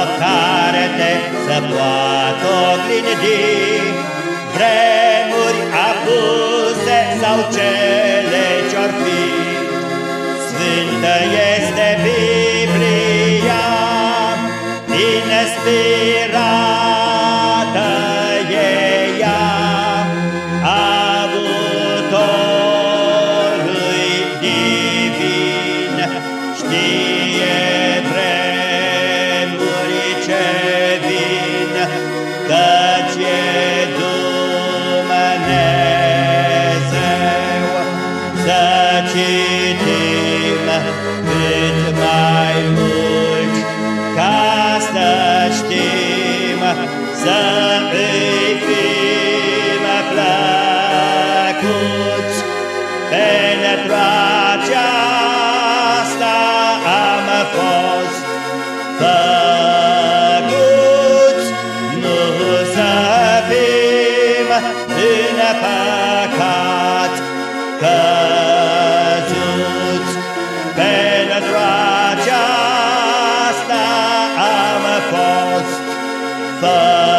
o carte să poată oglindi. Vremuri abuse sau cele ce-or fi Sfântă este Biblia, inspirată e ea. Avutorului divin știe Căci e Dumnezeu Să citim cât mai mult Ca să știm să îi fim plăcuți Pentru în păcat căzuți. Pentru aceasta am fost fără